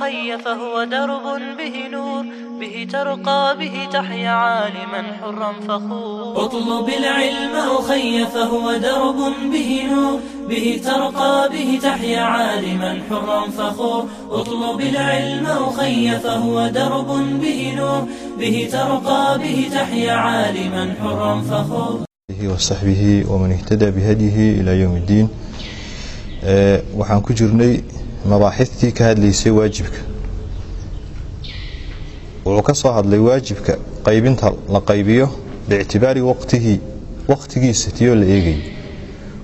الخي فهو درب به نور به ترقى به تحيا عالما حرا فخور اطلب العلم اخي فهو درب به نور به ترقى به تحيا عالما حرا فخور اطلب العلم أخي فهو درب به نور به ترقى به تحيا عالما حرا فخور وصحبه ومن اهتدى بهديه إلى يوم الدين أه وحنكجرني mabaaxidtii ka hadlaysay waajibka. Wuxuu ka soo hadlay waajibka qaybinta la qaybiyo biictibaari waqtihi waqtigiisa tiyoo la eegayo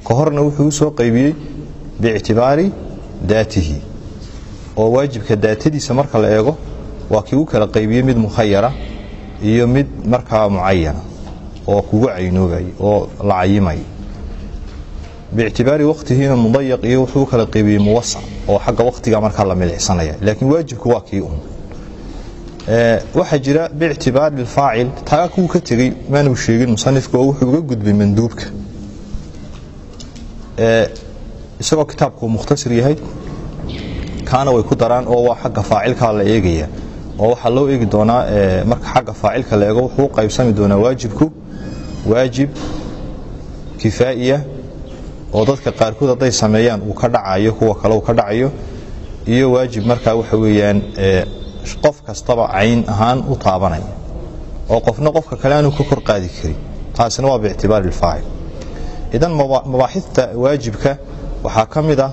ka horna wuxuu u soo qaybiyey biictibaari daatihi oo waajibka daatadiisa marka la eego waa kii u kala qaybiyey mid mukhayara iyo mid markaa mucayana oo kugu caynoobay oo la cayimay biictibaari waqtihiina mudayaq iyo wuxuu kala qaybiyey muwasac oo xagga waqtiga markaa la milicsanaya laakiin waajibku waa kii un waxaa jira biictibaari alfaacil taa kuu ka tegey maanuu sheegin musanifka oo wuxuu uga gudbay manduubka isagoo kitaabku mukhtasir yahay kaana way ku daraan oo waa xagga faacilkaa la eegaya oo waxaa loo eegi doonaa marka xagga faacilka la eego wuxuu qaybsami doonaa waajibku waajib kifaa'iya oo dadka qaarkood hadday sameeyaan uu ka dhacayo kuwa kale ka dhacayo iyo waajib markaa waxa weeyaan qof kastaba cayn ahaan u taabanaya oo qofna qofka kale aanu ka kor qaadi karin taasina waa biictibaari alfaacil idan mabaaxidta waajibka waxaa ka mid ah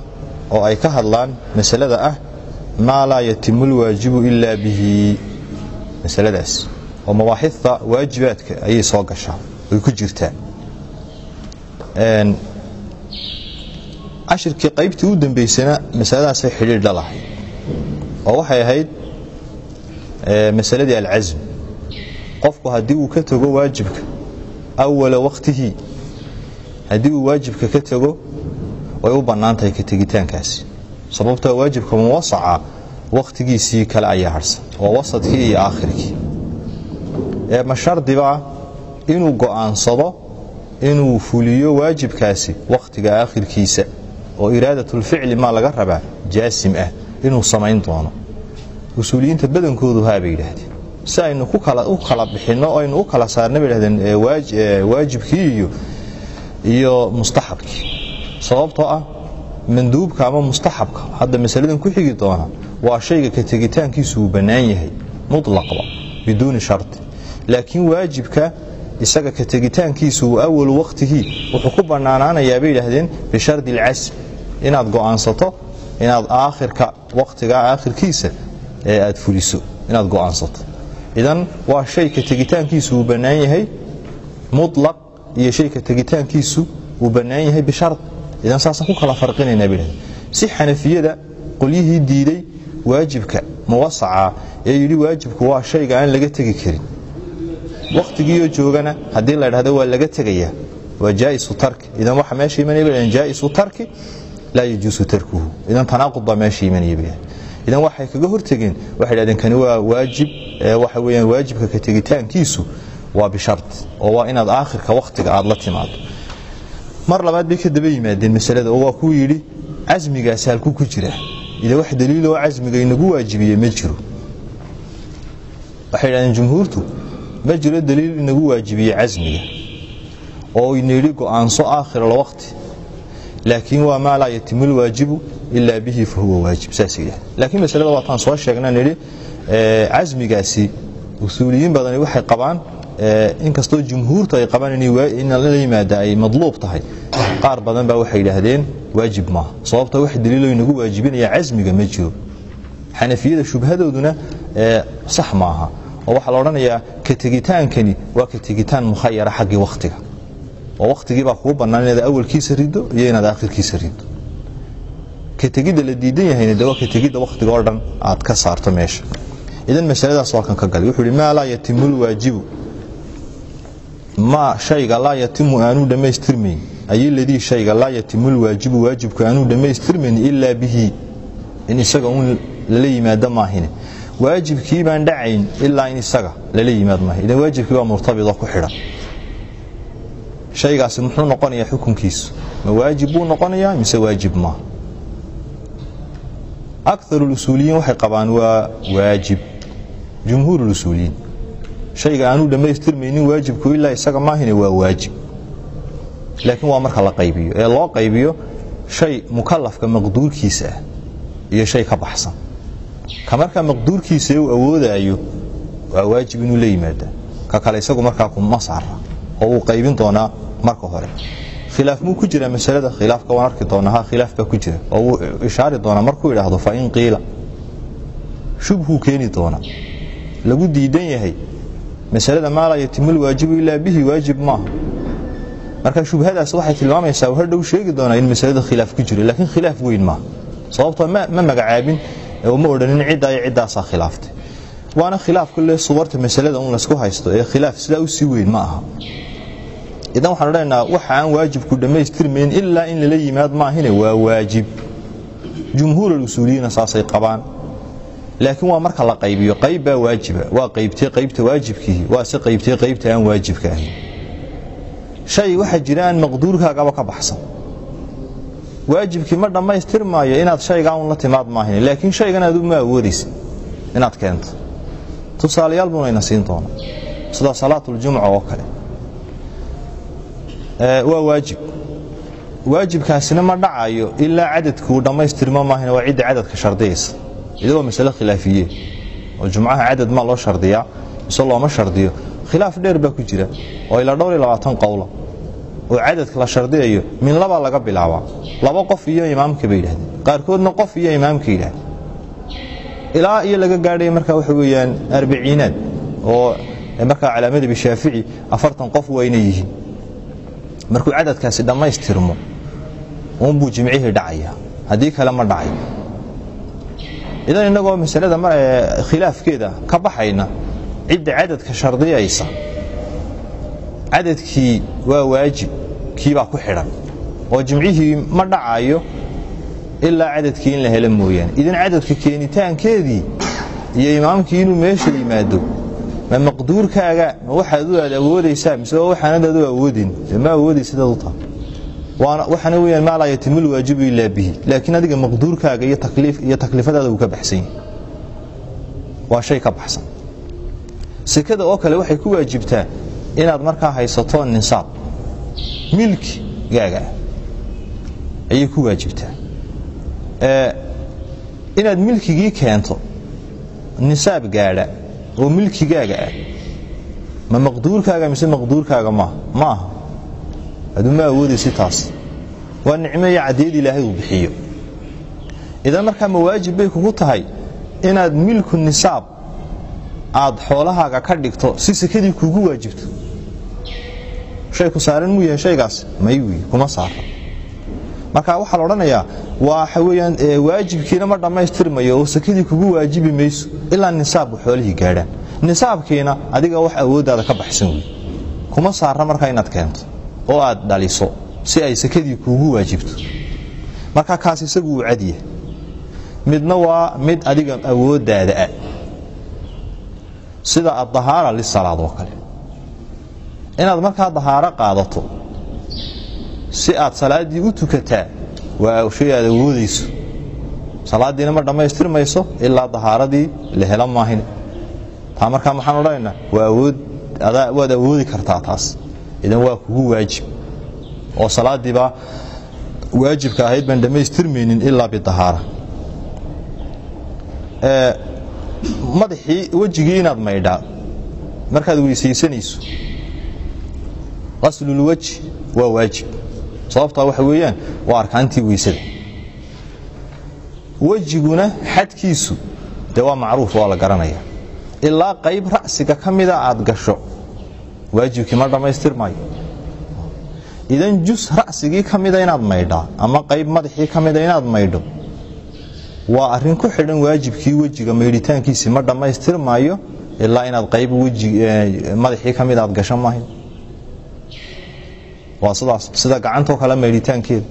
oo ay ka hadlaan masalada ah maa laa yatimu lwaajibu ilaa bihi. Masaladaas oo mabaaxidta waajibaadka ayay soo gashaa ay ku jirtaa cashirkii qaybtii u dambeysana masaladaasay xidhiidh la lahayd oo waxay ahayd masaladii alcasm qofku haddii uu ka tego waajibka awala waqtihi haddii uu waajibka ka tego way u bannaan ka tegitaankaasi. Sababtoo waajibka muwasaca wakhtigiisii kale ayaa harhsan waa wasadkii iyo aakhirkii. Ma shardibaa inuu go'aansado inuu fuliyo waajibkaasi wakhtiga aakhirkiisa oo iraadatulficli maa laga rabaa jaasim ah inuu samayn doono. Usuuliyiinta badankoodu haa bay yidhaahdeen. Si aynu u kala bixinno aynu u kala saarna bay yidhahdeen waajibkii iyo iyo mustaxabkii. Sababtoo ah manduubka ama mustaxabka hadda masaladan ku xigi doona waa shayga ka tegitaankiisu uu bannaan yahay mutlaqba biduuni shardi laakiin waajibka isaga ka tegitaankiisu uu awalu waqtigii wuxuu ku bannaanaanayaa bay yidhaahdeen bishardi alcasm inaad go'aansato inaad aakhirka waqtiga aakhirkiisa ee aad fuliso inaad go'aansato. Idan waa shay tegitaankiisu uu bannaan yahay mutlaq iyo shay tegitaankiisu uu bannaan yahay bishard. Idan saasaan ku kala farqinaynaa bay yidhahdeen si xanafiyada qolyihii diiday waajibka muwasaca ee yidhi waajibku waa shayga aan laga tegi karin wakhtigiioo joogana haddii la dhahdo waa laga tegayaa. Waa jaa'isu tarki. Idan waxa meesha imanaya jaa'isu tarki laa yajuusu tarkuhu. Idan tanaaqud meesha imanaya bay idan waxay kaga hortegeen waxay dhahdeen kani waa waajib. Waxa weeyaan waajibka ka tegitaankiisu waa bishard oo waa inaad aakhirka wakhtiga aad la timaado mar labaad bay ka daba yimaadeen masalada oo waa kuu yidhi casmigaasi halkuu ku jira. Ida wax daliiloo casmiga inagu waajibiye ma jiro. Waxay dhahdeen jumhuurtu ma jiro daliil inagu waajibiye casmiga oo ina yidhi go'aanso aakhira lwaqti laakiin waa maa laa yatimu lwaajibu ilaa bihi fa waajib. Saas yidhah laakiin masalada waataan soo sheegnaan yidhi casmigaasi usuuliyiin badani waxay qabaan inkastoo jumhuurtu ay qabaan in la yimaada ay madluub tahay. Qaar badan baa waxay yidhaahdeen waajib maaha sababta wax daliilo inagu waajibinaya casmiga ma jiro. Xanafiyada shubhadooduna sax maaha oo waxaa la odhanayaa ka tegitaankani waa ka tegitaan mukhayara xaggii wakhtiga oo wakhtigii baa kuu bannaan inaad awalkiisa rido iyo inaad aakhirkiisa rido ka tegidda la diidan yahayna de waa ka tegidda wakhtiga oo dhan aad ka saarto meesha. Idan masaladaas waa kan ka galay. Wuxuu ihi maa laa yatimu lwaajibu maa shayga laa yatimu aanuu dhammaystirmayn. Ay shayga laa yatimu lwaajibu waajibku aanuu dhammaystirmayn ilaa bihi. In isaga un lala yimaado maahine waajibkii baan dhacayn ilaa in isaga lala yimaad maaha. Idan waajibkii baa murtabidoo ku xidhan shaygaasi muxuu noqonayaa xukunkiisu. Ma waajib buu noqonayaa mise waajib maaha akarusuuliyiin waxay qabaan waa waajib. Jumhuurulusuuliyiin shayga aanuu dhammaystirmaynin waajibku ilaa isaga maahine waa waajib. Laakiin waa marka la qaybiyo. Ee loo qaybiyo shay mukalafka maqduurkiisa ah iyo shay ka baxsan ka markaa maqduurkiisa uu awoodaayo waa waajib inuu la yimaada ka kale isagu markaa kuma saara oo uu qaybin doonaa marka hore. Khilaaf muu ku jira masalada? Khilaafka waan arki doonaa ha khilaaf baa ku jira. Oo wuu ishaari doonaa markuu idhaahdo fa in qiila. Shubhuu keeni doonaa. Lagu diidan yahay. Masalada maa laa yatimul waajibu ilaa bihi waajib maaha marka shubhadaas waxay tilmaamaysaa hadhow sheegi doonaa in masalada khilaaf ku jiro laakiin khilaaf weyn maaha sababtoo ma magacaabin oo ma odhanin ciddaa iyo ciddaasaa khilaaftay. Waana khilaaf kulle suwarta masalada un laysku haysto ee khilaaf sidaa u sii weyn ma aha. Idan waxaanu leenaha waxa aan waajibku dhammaystirmayn ilaa in lala yimaad maahine waa waajib. Jumhuuralusuuliyiina saasay qabaan. Laakiin waa marka la qaybiyo qayb baa waajiba. Waa qaybtee qaybta waajibkiihi waa se qaybtee qaybta aan waajibka ahayn. Shay waxaa jira aan maqduurkaagaba ka baxsan waajibkii ma dhammaystirmaayo inaad shaygaa la timaad maahayn laakiin shaygan aadu ma awoodaysa inaad keento. Tusaalayaal bunayna siin doona sida salaatuljumca oo kale. Waa waajib. Waajibkaasina ma dhacayo ilaa cadadkuu dhammaystirmo maahane waa cidda cadadka shardiyaysa waa masale khilaafiye. Oo jumcaha cadad maa loo shardiyaa mise looma shardiyo. Khilaaf dheer baa ku jira. Oo ilaa dhowr iyo labaatan qowla oo cadadka la shardiyayo min labaa laga bilaabaa laba qof iyo imaamka bay yidhahdeen. Qaarkoodna qof iyo imaamka yidhahdeen. Ilaa iyo laga gaadhaya markaa waxa weeyaan arbiciinaad oo markaa calaamada bishaafici afartan qof waa yihiin. Markuu cadadkaasi dhammaystirmo uunbuu jimcihii dhacaya haddii kale ma dhacayo idan innagoo masalada khilaafkeeda ka baxayna cidda cadadka shardiyaysa cadadkii waa waajib kiibaa ku xidhan oo jimcihii ma dhacayo ilaa cadadkii in la helo mooyaane. Idan cadadka keenitaankeedii iyo imaamkii inuu meesha yimaado ma maqduurkaaga ma waxaad aad awoodaysaa mise waa waxaanad aad u awoodin? Ma awoodaysidaad u tahay? Waxaana weyaan maa laa yatimul waajibu ilaa bihi. Laakiin adiga maqduurkaaga iyo taklifadaada uu ka baxsan yahay. Waa shay ka baxsan. Sekada oo kale waxay ku waajibtaa inaad markaa haysato nisaab. Milkigaaga ayay ku waajibtaa. Inaad milkigii keento nisaab gaadha oo milkigaaga ah ma maqduurkaaga mise maqduurkaaga maaha ma aha. Ma awoodaysi taas. Waa nicmo iyo cadiyad ilaahay uu bixiyo. Idan markaa mawaajib bay kugu tahay inaad milku nisaab aad xoolahaaga ka dhigto si sekadii kugu waajibto shay ku saaran muu yahay shaygaas may kuma saara marka waxaa la odhanayaa waxa weyaan waajibkiina ma dhammaystirmayo oo sekadii kugu waajibi mayso ilaa nisaabku xoolihii gaadhaan. Nisaabkiina adiga wax awooddaada ka baxsan wey kuma saara markaa inaad keento oo aad dhaliso si ay sekadii kuugu waajibto. Marka kaas isagu uu cadiya midna waa mid adiga awooddaada ah. Sida adahaara lisalaad oo kale inaad markaa dahaaro qaadato si aad salaaddii u tukataa waa shay aad awoodayso salaaddiina ma dhammaystirmayso ilaa dahaaradii la hela maahin taa markaa maxaan odhanaynaa waad awoodi kartaa taas. Idan waa kugu waajib. Oo salaadiibaa waajibka ahayd baan dhammaystirmaynin ilaa bidahaara madaxii wejigii inaad maydhaa markaad weysaysanayso qaslulweji waa waajib sababtaa waxa weeyaan waa arkaantii weysada. Wejiguna xadkiisu dee waa macruuf waa la garanaya. Ilaa qayb ra'siga ka mida aad gasho waajibkii ma dhammaystirmaayo idan jus ra'sigii ka mida inaad maydhaa ama qayb madaxii ka mida inaad maydho waa arrin ku xidhan waajibkii wejiga maydhitaankiisii ma dhammaystirmaayo ilaa inaad qayb madaxii ka mida aad gasho maayo waa sidaas sida gacantoo kale maydhitaankeeda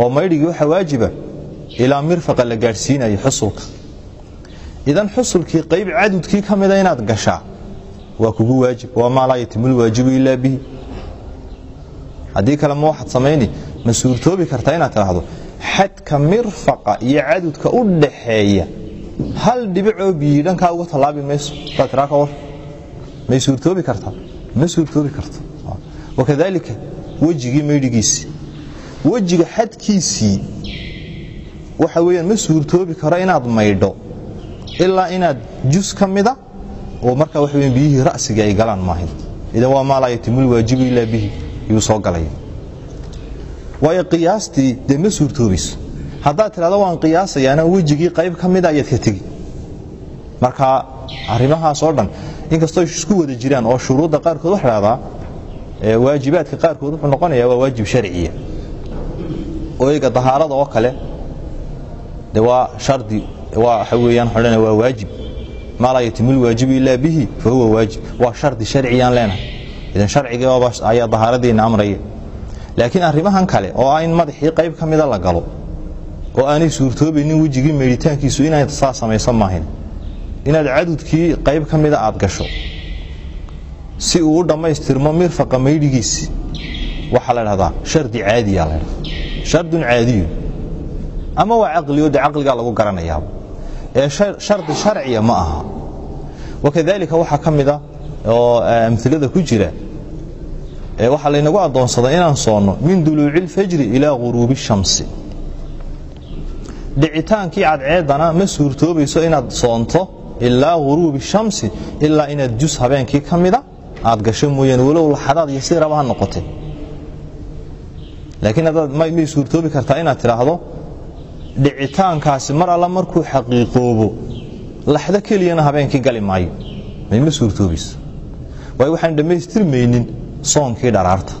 oo maydhigii waxaa waajiba ilaa mirfaqa la gaadhsiinayo xusulka. Idan xusulkii qayb cadudkii ka mida inaad gashaa waa kugu waajib waa maa laa yatimul waajibu ilaa bihi. Haddii kale ma waxaad samayni ma suurtoobi kartaa inaad tidhaahdo xadka mirfaqa iyo cadudka u dhaxeeya hal dhibicoo biyi dhankaa uga tallaabi mayso. Daa tiraa ka war. May suurtoobi kartaa ma suurtoobi karto. Wakadaalika wejigii maydhigiisii wejiga xadkiisii. Waxa weyaan ma suurtoobi karo inaad maydho ilaa inaad jus ka mida oo markaa weyan biyihii ra'siga ay galaan maahayn idan waa maa laa yatimul waajibu ilaa bihi yuu soo galaya waayo qiyaastii dee ma suurtoobayso haddaad tidhahdo waan qiyaasayaana wejigii qayb ka mida ayaad ka tegi. Marka arrimahaas oo dhan inkastoo isku wada jiraan oo shuruudda qaarkood waxa dhahdaa waajibaadka qaarkood wuxuu noqonayaa waa waajib sharciya. Oo iga dahaarada oo kale de waa shardi waa waxa weeyaan xodhana waa waajib. Maa laa yatimul waajibu ilaa bihi fa waajib. Waa shardi sharciyaan leenahay. Idan sharcigii ayaa dahaaradiina amraya. Laakiin arrimahan kale oo ah in madaxii qayb ka mida la galo oo aanay suurtoobaynin wejigii meydhitaankiisu inaad saa samaysan maahayn inaad cadudkii qayb ka mida aad gasho si uu u dhammaystirmo mirfaqa maydhigiisi waxaa la dhahdaa shardi caadiya la dhahda shardun caadiyun ama waa caqliyo de caqligaa lagu garanayaaba ee shardi sharciya ma aha wakadaalika waxaa ka mida oo amilada ku jira waxaa laynagu addoonsaday inaan soonno min duluuci اlfajri ilaa guruubi الshamsi dhicitaankii cadceedana ma suurtoobayso inaad soonto ilaa guruubi الshamsi ilaa inaad jus habeenkii ka mida aad gasho mooyaane walow laxadaad iyo si raba ha noqote laakiin haddaad may suurtoobi kartaa inaad tidhaahdo dhicitaankaasi mar alla markuu xaqiiqoobo laxdo keliyana habeenkii gali maayo. Mayma suurtoobayso waayo waxaan dhammaystirmaynin soonkii dharaarta.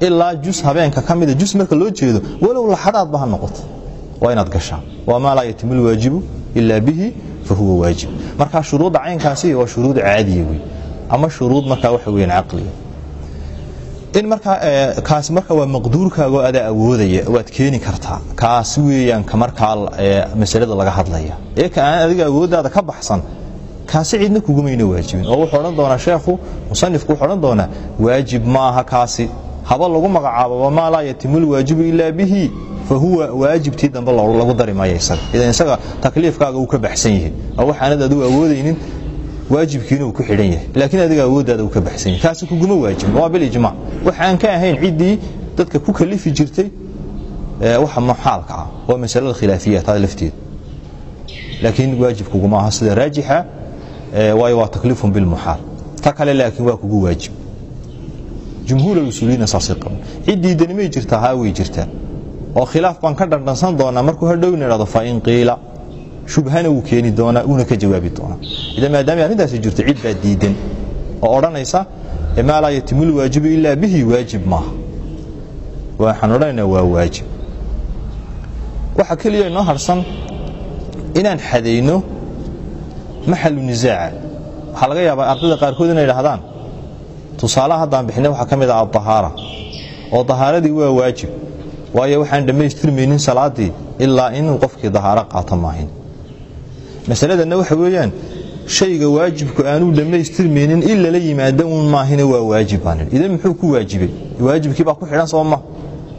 Ilaa jus habeenka ka mida jus marka loo jeedo walow laxadaadba ha noqoto waa inaad gashaa. Waa laa yatimu lwaajibu ilaa bihi fa huwa waajib. Marka shuruudda caynkaasi waa shuruud caadiya wey ama shuruud markaa waxa weyan caqliga in markaa kaasi marka waa maqduurkaagoo adaa awoodaya waad keeni kartaa. Kaasi weeyaan ka markaa masalada laga hadlaya. Ee aan adiga awooddaada ka baxsan kaasi cidna kugumayna waajibin. Oo wuxuu odhan doonaa sheekhu musanifku wuxuu odhan doonaa waajib ma aha kaasi. Haba lagu magacaabo wamaa laa yatimu lwaajibu ilaa bihi. Fa huwa waajibtii dambe lagu dari maayo isaga idan isaga takliifkaaga uu ka baxsan yahay. Oo waxaanad adigu awoodaynin waajibkiina uu ku xidhan yahay. Laakiin adiga awooddaada uu ka baxsan yahay. Kaasi kuguma waajibin waa bilijmaac waxaan ka ahayn ciddii dadka ku kalifi jirtay waxa muxaalka ah. Waa masalada khilaafiyaat lafteeda laakiin waajib kuguma aha sida raajixa waayo waa takliifun bilmuxaal ta kale laakiin waa kugu waajib. Jumhuur usuuliyiina saasay qaban ciddii dani may jirtaa haa way jirtaa oo khilaaf baan ka dhandhansan doonaa. Markuu hadhowna idhahdo fain qiila shubhana wuu keeni doonaa uuna ka jawaabi doonaa. Idan maadaamay arrintaasi jirto cid baa diidan oo odhanaysa maa laa yatimu lwaajibu ilaa bihi waajib maaha. Waxaan odhanaynaa waa waajib. Waxa keliya inoo harsan inaan xadayno maxalu nisaaca waxaa laga yaabaa ardayda qaarkood inay idhahdaan tusaalaha haddaan bixinay waxaa ka mid ah adahaara oo dahaaradii waa waajib waayo waxaan dhammaystirmaynin salaaddii ilaa inuu qofkii dahaaro qaato maahin masaladanna waxa weeyaan shayga waajibku aanuu dhammaystirmaynin in lala yimaado uun maahina waa waajib baanin idan muxuu ku waajibay? Waajibkii baa ku xidhan soo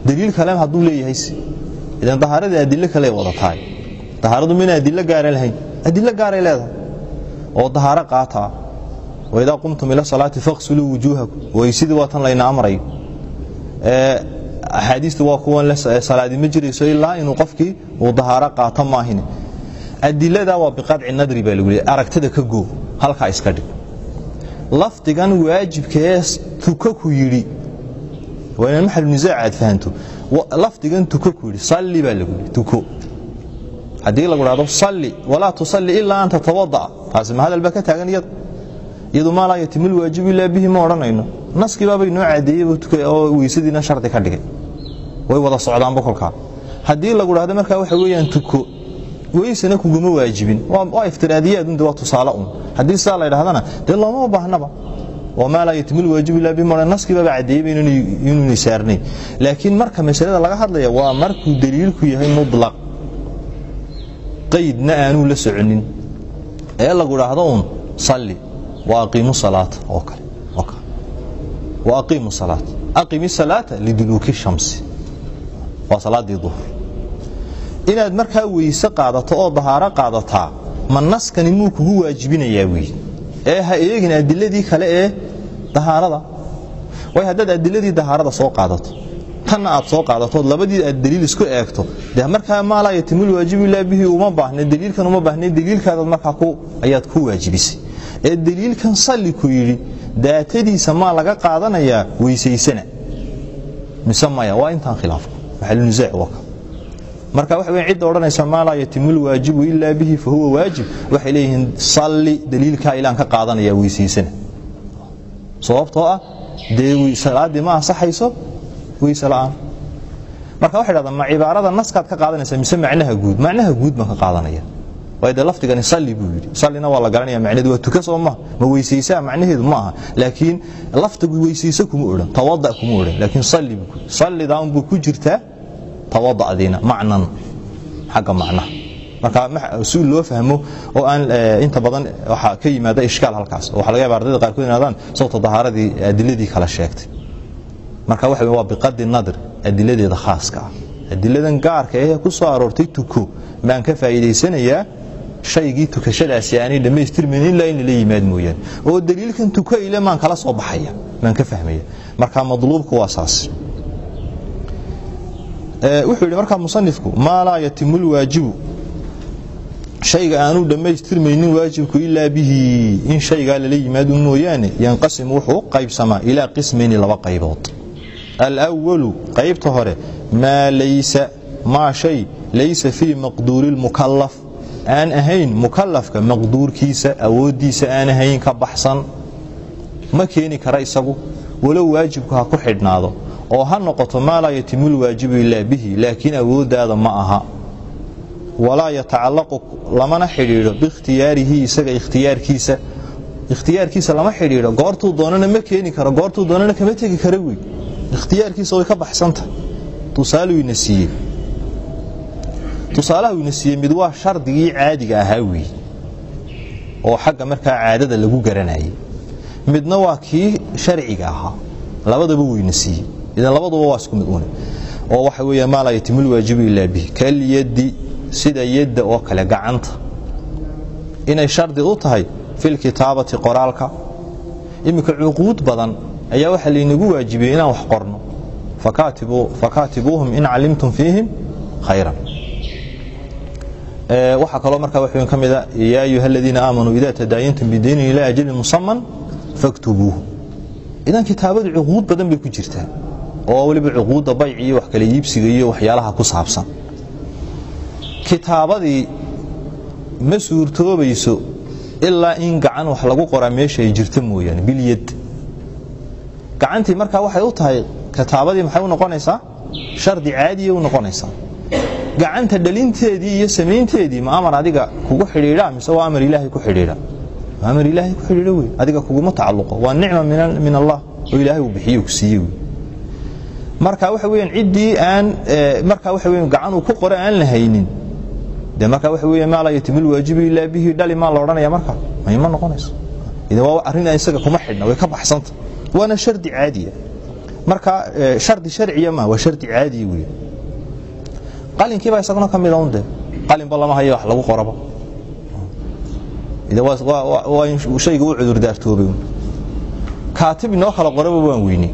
daliil kale hadduu leeyahays idan dahaaradii adilo kale wada dahaaradu mina adilo gaara lahayn. Adilo gaaray leedahay. Oo dahaaro qaataa. Waidaa qumtum ila salaati faqsuluu wujuuhakum. Weysidii waa tan layna amrayo axaadiista waa kuwan salaadi ma jirayso ilaa inuu qofkii uu dahaaro qaato maahine adilada waa biqadci nadri baa lagu leey aragtada ka goo halkaa iska dhig. Lafdigan waajibkee tuko ku yidhi waa aad fahanto. Lafdigan tuko ku yidhi salli baa lagu yidhi tuko. Haddii lagu dhahdo salli walaa tusalli ilaa an tatawada'a taasi ma baa ka taagan iyada iyadu maa laa yatimu lwaajibu ilaa bihi ma odhanayno. Naskibaabay noo cadeeyey oo weysadiina shardi ka dhigay. Way wada socdaanba kolkaa haddii lagu dhahdo markaa waxa weeyaan tuko weysana kuguma waajibin. Waa iftiraadiyaadunde waa tusaale un. Haddii sidaa la ydhahdana dee looma baahnaba wamaa laa yatimu lwaajibu ilaa bihi ma naskibaaba cadeeyeyba inuuna saarnayn laakiin marka masalada laga hadlaya waa markuu daliilku yahay mutlaq. Qaydna aanuu la soconin. Ee lagu dhahdo un salli. Waaqiimu salaata oo kale waaqiimu salaata aqimi salaata liduluuki shamsi. Waa salaadii duhur inaad markaa weyse qaadato oo dahaaro qaadataa ma naskani muu kugu waajibinayaa wey ee ha eegin adiladii kale ee dahaarada way haddaad adiladii dahaarada soo qaadato tanna aad soo qaadatood labadii aad daliil isku eegto. De markaa maa laa yatimul waajibu ilaa bihi uma baahna daliilkan uma baahna daliilkaadaad markaa ayaad ku waajibisay. Ee daliilkan salli ku yidhi daatadiisa maa laga qaadanayaa weysaysana mise maya waa intaan khilaafka maxalunisaac waka marka waxa weyn cidda odhanaysa maa laa yatimul waajibu ilaa bihi fa waajib. Waxay leeyihiin salli daliilkaa ilaan ka qaadanaya weysaysana sababtoo ah dee salaaddii ma ansaxayso? Weyse la'aan. Marka waxay dhahdaan ma cibaarada naskaad ka qaadanaysa mise macnaha guud? Macnaha guud baan ka qaadanaya. Waayo dee lafdigani salli buu yidhi. Sallina waa la garanaya macnaheedu waa tuka soo maha ma weysaysaa macnaheedu ma aha. Laakiin lafdigu weysayso kuma odhan tawada' kuma odhan. Laakiin salli buu sallidaa unbuu ku jirtaa tawada'diina macnan xagga macnaha marka si loo fahmo oo aan inta badan waxaa ka yimaada ishkaal halkaas. Waxa laga yaba ardayda qaarkood inaadaan sababta dahaaradii adiladii kala sheegtay. Marka waxa waa biqadi nadr adiladeeda khaaska. Ah adiladan gaarka ee ku aroortay tuko baan ka faa'iidaysanayaa shaygii tukashadaasi aanay dhammaystirmayn ilaa in lala yimaad mooyaane oo daliilkan tuko ile maan kala soo baxaya maan ka fahmaya. Marka madluubku waa saas wuxuu yidhi markaa musanifku maa laa yatimu lwaajibu shayga aanu dhammaystirmaynin waajibku ilaa bihi. In shaygaa lala yimaado mooyaane yanqasim wuxuu u qaybsamaa ilaa qismayni laba qaybood. Alwalu qaybta hore maa laysa maa shay laysa fii maqduuri lmukalaf aan ahayn mukalafka maqduurkiisa awooddiisa aan ahayn ka baxsan. Ma keeni kara isagu. Walow waajibku ha ku xidhnaado oo ha noqoto maa laa yatimu lwaajibu ilaa bihi laakiin awooddaada ma aha. Walaa yatacallaqu lamana xidhiidho biikhtiyaarihi isaga ikhtiyaarkiisa. Ikhtiyaarkiisa lama xidhiidho goortuu doonana ma keeni karo goortuu doonana kama tegi kara wey. Ikhtiyaarkiisa way ka baxsantah tusaale ina siiyey. Tusaalaha ina siiyey mid waa shardigii caadiga ahaa wey oo xagga markaa caadada lagu garanayay midna waa kii sharciga ahaa. Labadaba weyna siiyey idan labaduba waa isku mid une oo waxa weeya maa laa yatimul waajibu ilaa bihi. Kalyaddi sida yadda oo kale gacanta. Inay shardi u tahay filkitaabati qoraalka. Iminka cuquud badan ayaa waxaa laynagu waajibiyey inaan wax qorno. Fakaatibuuhum in calimtum fiihim khayran. Waxaa kaloo markaa wax ka mida yaa ayuha aladiina aamanuu ida tadaayantum bidaynin ilaa ajalin musaman faktubuuhu. Idan kitaabadu cuquud badan bay ku jirtaa oo weliba cuquudda bayc iyo wax kale iibsiga iyo waxyaalaha ku saabsan. Kitaabadii ma suurtoobayso ilaa in gacan wax lagu qoraa meesha ay jirto mooyaane bilyad gacantii markaa waxay u tahay kitaabadii maxay u noqonaysaa? Shardi caadiya u noqonaysaa. Gacanta dhalinteedii iyo samaynteedii ma amar adiga kugu xidhiidha mise waa amar ilaahay ku xidhiidha? Amar ilaahay ku xidhiidho wey adiga kuguma tacalluqo. Waa nicma min allah oo ilaahay uu bixiye ku siiye wey marka waxa weyaan ciddii aan marka waxa weyan gacan uu ku qora aan la haynin. De marka waxa weya maa laa waajibu ilaa bihi dhali maa la odhanaya marka. Mayma noqonayso. Idan waa arrin isaga kuma xidhna way ka baxsanta. Waana shardi caadiya marka shardi sharciya ma waa shardi caadiya wey qalinkii baa isaguna ka mida un de. Qalinba lama hayo wax lagu qoraba. Waa in shayga u cudurdaartoobay kaatib inoo kala qoraba waan weyney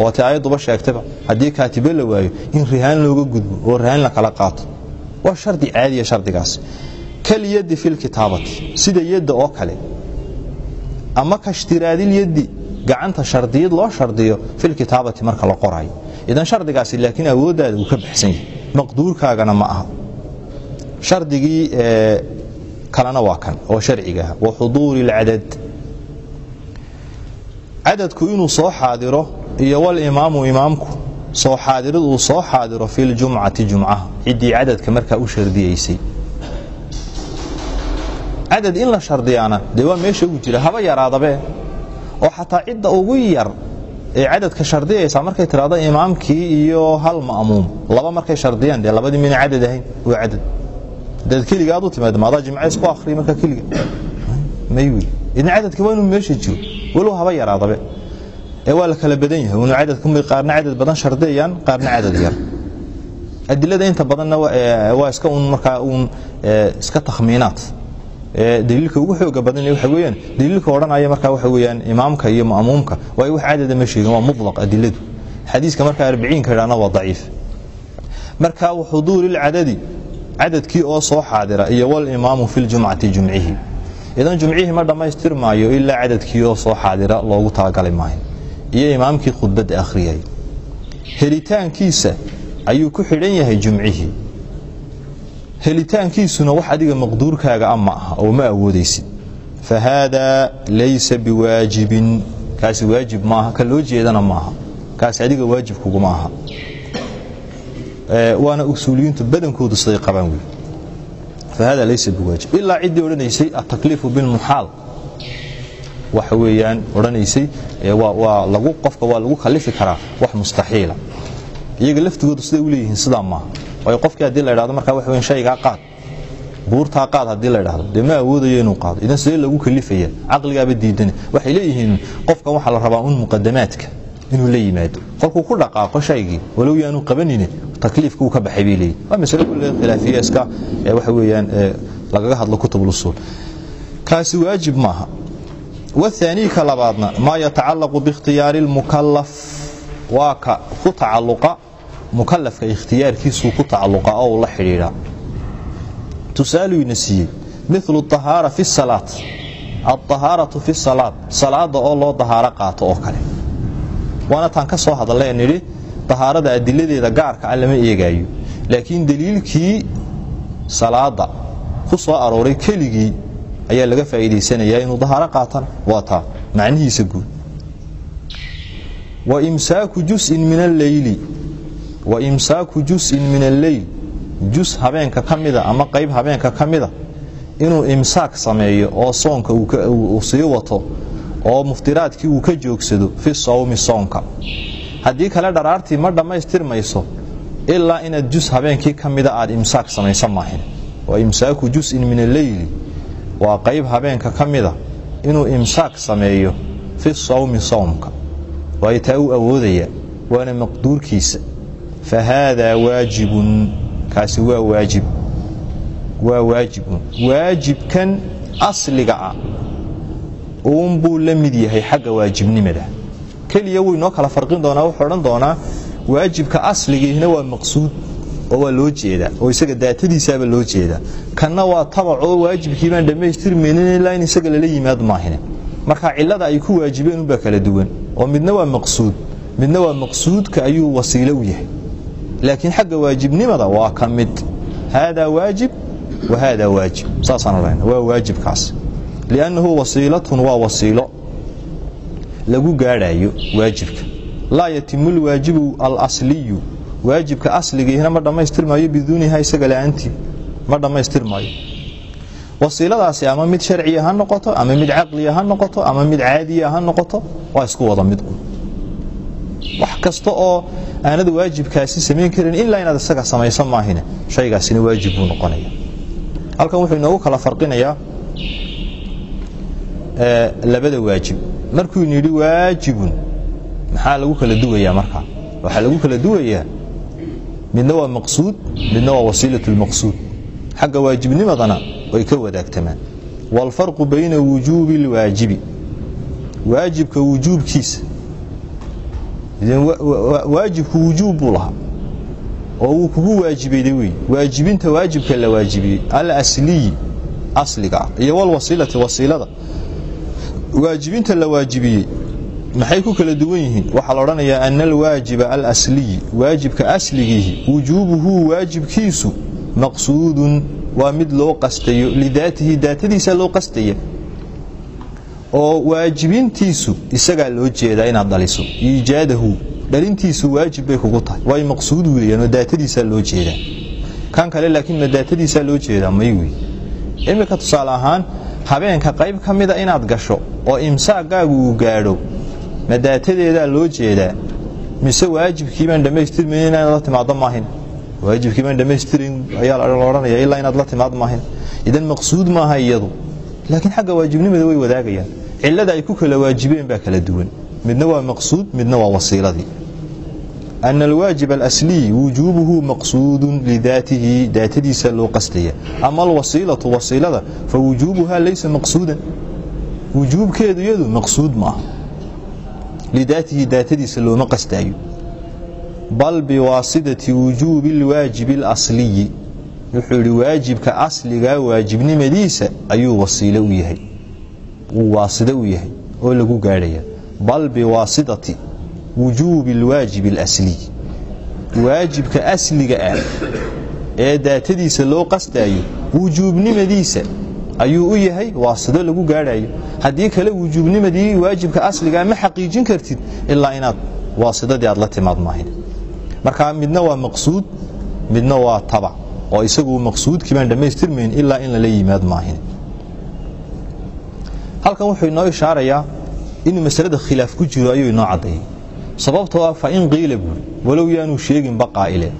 oo te ayadduba sheegtaba haddii kaatibe la waayo in rihaan looga gudbo oo rihaan la kala qaato waa shardi caadiya shardigaas. Kalyaddi fi lkitaabati sida yadda oo kale. Ama kashtiraadilyaddi gacanta shardiyad loo shardiyo filkitaabati marka la qoraayo. Idan shardigaasi laakiin awooddaada uu ka baxsan yahay. Maqduurkaagana ma aha. Shardigii kalena waa kan oo sharciga ah. Wa xuduuri اlcadad cadadku inuu soo xaadiro iyo walimaamu imaamku soo xaadirad uu soo xaadiro fi ljumcati jumcaha ciddii cadadka markaa u shardiyaysay cadad in la shardiyaana dee waa meesha ugu jira haba yaraadabe. Oo xataa cidda ugu yar ee cadadka shardiyaysa markay tiraahdo imaamkii iyo hal ma'muum laba markay shardiyaan dee labadii mina cadad ahayn waa cadad. Hadaad keligaad u timaado maadaa jimcays ku akhriya markaa keliga may idna cadadka waa inuu meesha jiro walow haba yaraadabe waa la kala badan yahay. Qaarna cadad badan shardiyayaan qaarna cadad yar. Adilada inta badanna waa iska un markaa uun iska takhmiinaad. Daliilka ugu xooga badan waxa weeyaan daliilka odhanaya markaa waxa weeyaan imaamka iyo ma'muumka waa wax cadada ma sheegin waa mutlaq adiladu. Xadiiska markaa arbiciinka idhaahna waa daciif. Marka xuduuri lcadadi cadadkii oo soo xaadira iyo walimaamu fi ljumcati jumcihi. Idan jumcihii ma dhammaystirmaayo ilaa cadadkii oo soo xaadira loogu talagali maayo iyo imaamkii khudbadda akhriyay. Helitaankiisa ayuu ku xidhan yahay jumcihii helitaankiisuna wax adiga maqduurkaaga a ma aha oo ma awoodaysid fa haadaa laysa biwaajibin. Kaasi waajib maaha ka loo jeedana maaha kaasi adiga waajib kuguma aha. Waana usuuliyiintu badankoodu siday qabaan wey fahada laysa biwaajib. Ilaa ciddii odhanaysay atakliifu bilmuxaal waxa weeyaan odhanaysay waa lagu qofka waa lagu kalifi karaa wax mustaxiila. Iyaga laftigoodu siday u leeyihiin sidaa maaha waayo qofkii haddii la idhahdo markaa waxa weyan shaygaa qaad. Buurtaa qaad haddii la idhahdo dee ma awoodayo inuu qaado. Idan sidee lagu kalifaya caqligaaba diidane waxay leeyihiin qofkan waxaa la rabaa un muqadamaadka inuu la yimaado. Kolkuu ku dhaqaaqo shaygii walow yaanu qabanine takliifka uu ka baxay bay leeyihiin waa masale kulle khilaafiye iska waxa weeyaan lagaga hadlo kutubulusuul kaasi waajib maaha wahaanii ka labaadna maa yatacallaqu biikhtiyaari lmukalaf waa ka ku tacalluqa mukalafka ikhtiyaarkiisuu ku tacalluqa oo uu la xidhiidhaa tusaaluyna siiyey milu ahaara fi salaat alطahaaratu fi salaat salaada oo loo dahaaro qaato oo kale waana taan ka soo hadalla nidhi dahaarada adiladeeda gaarka a lama eegaayo laakiin daliilkii salaada ku soo arooray keligii ayaa laga faa'iidaysanayaa inuu dahaaro qaatana waa taa macnihiisa guud. Wa imsaaku jusin min alleyli wa imsaaku jusin min alleyl jus habeenka ka mida ama qayb habeenka ka mida inuu imsaak sameeyo oo soonka uu sii wato oo muftiraadkii uu ka joogsado fi sawmi soonka. Haddii kale dharaartii ma dhammaystirmayso ilaa inaad jus habeenkii ka mida aad imsaak samaysa maahin. Wa imsaaku jusin min alleyli waa qayb habeenka ka mida inuu imsaak sameeyo fi sawmi soomka waayo taa uu awoodaya waana maqduurkiisa. Fa haadaa waajibun kaasi waa waajib. Waa waajibun. Waajibkan asliga ah uunbuu la mid yahay xagga waajibnimada. Keliya wuu inoo kala farin doonaa wuxuu odhan doonaa waajibka asligiihna waa maqsuud oo waa loo jeedaa oo isaga daatadiisaaba loo jeedaa kanna waa tabac oo waajibkii baan dhammaystirmaynin ilaa in isaga lala yimaad maahine. Marka cilada ay ku waajibeen unbaa kala duwan. Oo midna waa maqsuud. Midna waa maqsuudka ayuu wasiilo u yahay. Laakiin xagga waajibnimada waa ka mid. Haadaa waajib wa haadaa waajib. Saasaan waa waajibkaas. Liannahu wasiilatun waa wasiilo. Lagu gaadhaayo waajibka. Laa yatimu lwaajibu alasliyu waajibka asligiihna ma dhammaystirmaayo biduuniha isaga la'aantii ma dhammaystirmaayo. Wasiiladaasi ama mid sharciya ha noqoto ama mid caqliya ha noqoto ama mid caadiya ha noqoto waa isku wada mid wax kasta oo aanad waajibkaasi samayn karin ilaa inaad isaga samaysa maahine shaygaasina waajib buu noqonaya. Halkan wuxuu inoogu kala farqinayaa labada waajib. Markuu yidhi waajibun maxaa lagu kala duwayaa markaa waxaa lagu kala duwayaa midna waa maqsuud midna waa wasiilat lmaqsuud xagga waajibnimadana way ka wadaagtamaan waalfarqu bayna wujuubi اlwaajibi waajibka wujuubkiisa waajibku wujuub buu lahaa oo wuu kugu waajibayday wey waajibinta waajibka la waajibiyey alasliyi asliga iyo walwasiilati wasiilada waajibinta la waajibiyey maxay ku kala duwan yihiin? Waxaa la odhanayaa ana alwaajiba alasliyi. Waajibka asligiihi wujuubuhu waajibkiisu maqsuudun waa mid loo qastayo lidaatihi daatadiisa loo qastaya oo waajibintiisu isagaa loo jeedaa inaad dhaliso. Iijaadahu dhalintiisu waajib bay kugu tahay. Way maqsuud weeyaan oo daatadiisaa loo jeedaa. Kan kale laakiin ma daatadiisaa loo jeedaa may wey iminka tusaale ahaan habeenka qayb ka mida inaad gasho oo imsaaqaagu uu gaadho ma daatadeedaa loo jeedaa mise waajibkii baan dhammaystirmayn inaad la timaado maahin? Waajibkii baan dhammaystirin ayaa la odhanaya ilaa inaad la timaad maahin. Idan maqsuud maaha iyadu laakiin xagga waajibnimada way wadaagayaan. Cilada ay ku kala waajibeen baa kala duwan. Midna waa maqsuud midna waa wasiiladii. Ana alwaajib alasliy wujuubuhu maqsuudun lidaatihi daatadiisa loo qastaya ama alwasiilatu wasiilada fa wujuubuhaa laysa maqsuudan. Wujuubkeedu iyadu maqsuud ma aha lidaatihi daatadiisa looma qastaayo bal biwaasidati wujuubi alwaajibi alasliyi wuxuu yidhi waajibka asligaa waajibnimadiisa ayuu wasiilo u yahay wuu waasida u yahay oo lagu gaadhaya bal biwaasidati wujuubi alwaajibi alasliy waajibka asliga ah ee daatadiisa loo qastaayo wujuubnimadiisa ayuu u yahay waasido lagu gaadhayo haddii kale wujuubnimadii waajibka asligaa ma xaqiijin kartid ilaa inaad waasidadii aad la timaad maahin marka midna waa maqsuud midna waa tabac oo isagu maqsuudkii baan dhammaystirmayn ilaa in lala yimaad maahin halkan wuxuu inoo ishaarayaa inuu masalada khilaaf ku jiro ayuu inoo caddeeyey. Sababtoo ah fa qiila buuri walow yaanuu sheeginba qaa'ile.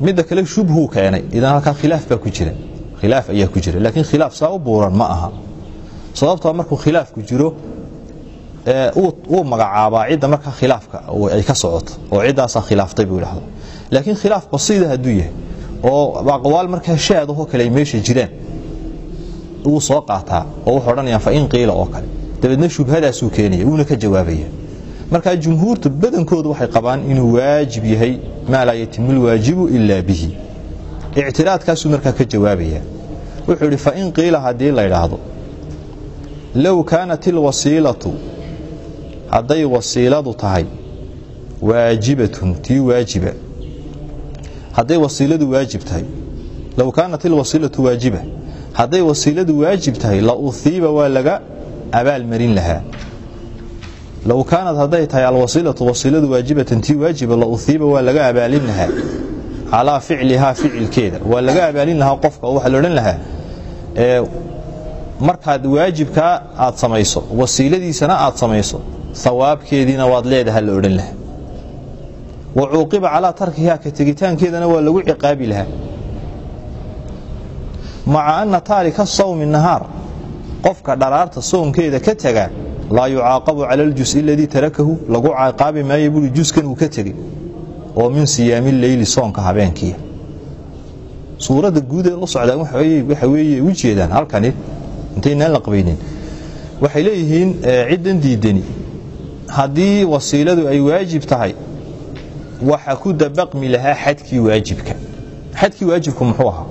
Midda kale shubhuu keenay idan halkaa khilaaf baa ku jira khilaaf ayaa ku jira. Laakiin khilaaf saa u buuran ma aha. Sababtoo markuu khilaafku jiro uu magacaabaa cidda markaa khilaafka ay ka socoto oo ciddaasaa khilaaftay buu idhahda laakiin khilaaf basiida hadduu yahay oo aqwaal markaa shaadahoo kale ay meesha jiraan wuu soo qaataa oo wuxuu odhanayaa fa in qiila oo kale. Dabeedna shubhadaasuu keenaya wuuna ka jawaabaya. Markaa jumhuurta badankoodu waxay qabaan inuu waajib yahay maa laa yatimu lwaajibu ilaa bihi ictiraadkaasuu markaa ka jawaabaya wuxuu idhi fa in qiila haddii la ydhaahdo low kaanat ilwasiilatu hadday wasiiladu tahay waajibatun tii waajiba hadday wasiiladu waajib tahay low kaanat ilwasiilatu waajiba hadday wasiiladu waajib tahay la uhiiba waa laga abaalmarin lahaa low kaanad hadday tahay alwasiilatu wasiiladu waajibatan tii waajiba la uhiiba waa laga abaalin lahaa calaa ficlihaa ficilkeeda waa laga abaalin lahaa qofka oo waxaa la odhan lahaa markaad waajibkaa aad samayso wasiiladiisana aad samayso hawaabkeediina waad leedaha la odhan lahaa wa cuuqiba calaa tarkihaa ka tegitaankeedana waa lagu ciqaabi lahaa maca anna taarika sawmi nahaar qofka dharaarta soonkeeda ka taga laa yucaaqabu cala aljusi aladii tarakahu lagu ciqaabi maayo buui juskan uu ka tegey oo min siyaami leyli soonka habeenkiia suuradda guud ee la socdaan waxa weeye u jeedaan. Halkani intaynaan la qabaynin waxay leeyihiin ciddan diidani haddii wasiiladu ay waajib tahay waxa ku dabaqmi lahaa xadkii waajibka. Xadkii waajibku muxuu ahaa?